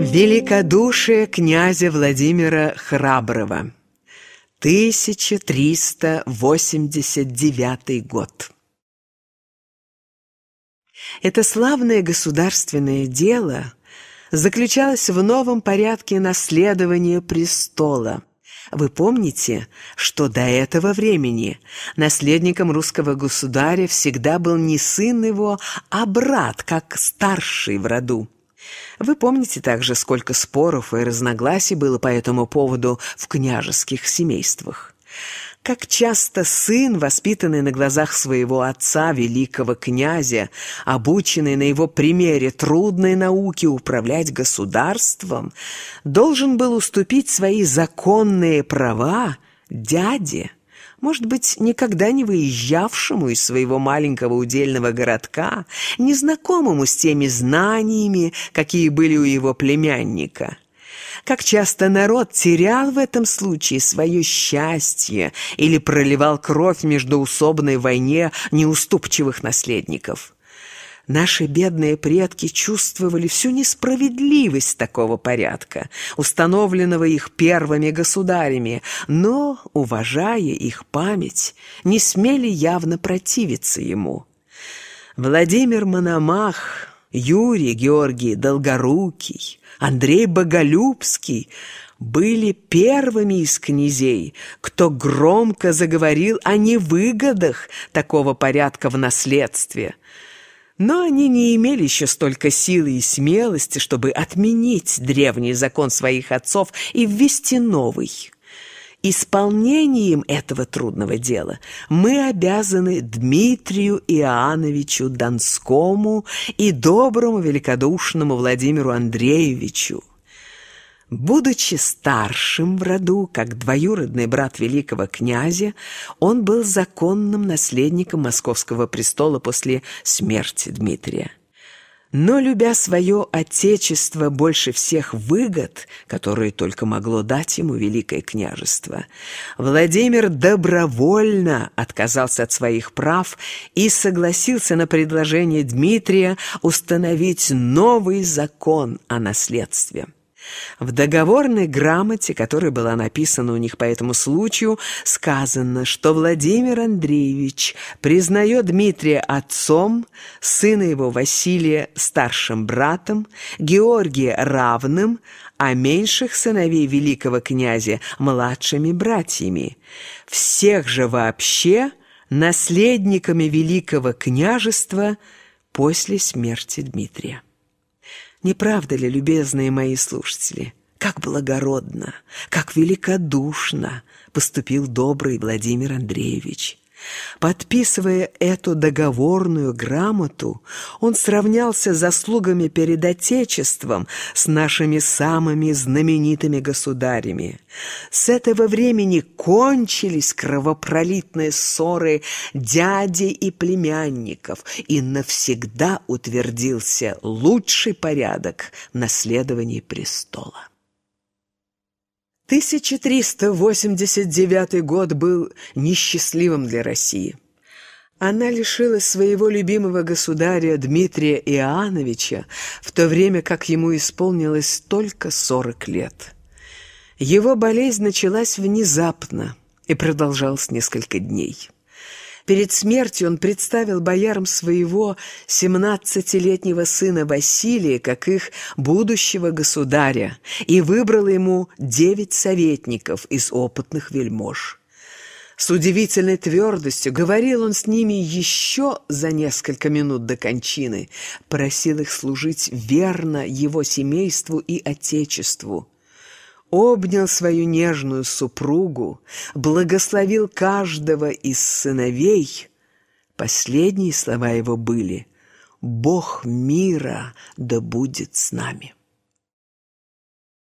Великодушие князя Владимира Храброго 1389 год Это славное государственное дело заключалось в новом порядке наследования престола. Вы помните, что до этого времени наследником русского государя всегда был не сын его, а брат, как старший в роду. Вы помните также, сколько споров и разногласий было по этому поводу в княжеских семействах. Как часто сын, воспитанный на глазах своего отца, великого князя, обученный на его примере трудной науке управлять государством, должен был уступить свои законные права дяде, может быть, никогда не выезжавшему из своего маленького удельного городка, незнакомому с теми знаниями, какие были у его племянника. Как часто народ терял в этом случае свое счастье или проливал кровь между усобной войне неуступчивых наследников. Наши бедные предки чувствовали всю несправедливость такого порядка, установленного их первыми государями, но, уважая их память, не смели явно противиться ему. Владимир Мономах, Юрий Георгий Долгорукий, Андрей Боголюбский были первыми из князей, кто громко заговорил о невыгодах такого порядка в наследстве – но они не имели еще столько силы и смелости, чтобы отменить древний закон своих отцов и ввести новый. Исполнением этого трудного дела мы обязаны Дмитрию Иоанновичу Донскому и доброму великодушному Владимиру Андреевичу, Будучи старшим в роду, как двоюродный брат великого князя, он был законным наследником московского престола после смерти Дмитрия. Но, любя свое отечество больше всех выгод, которые только могло дать ему Великое княжество, Владимир добровольно отказался от своих прав и согласился на предложение Дмитрия установить новый закон о наследстве. В договорной грамоте, которая была написана у них по этому случаю, сказано, что Владимир Андреевич признает Дмитрия отцом, сына его Василия старшим братом, Георгия равным, а меньших сыновей великого князя младшими братьями. Всех же вообще наследниками великого княжества после смерти Дмитрия. Не правда ли, любезные мои слушатели, как благородно, как великодушно поступил добрый Владимир Андреевич? Подписывая эту договорную грамоту, он сравнялся заслугами перед Отечеством с нашими самыми знаменитыми государями. С этого времени кончились кровопролитные ссоры дяди и племянников, и навсегда утвердился лучший порядок наследования престола. 1389 год был несчастливым для России. Она лишилась своего любимого государя Дмитрия Иоанновича, в то время как ему исполнилось только 40 лет. Его болезнь началась внезапно и продолжалась несколько дней. Перед смертью он представил боярам своего семнадцатилетнего сына Василия как их будущего государя и выбрал ему девять советников из опытных вельмож. С удивительной твердостью говорил он с ними еще за несколько минут до кончины, просил их служить верно его семейству и отечеству обнял свою нежную супругу, благословил каждого из сыновей. Последние слова его были «Бог мира да будет с нами».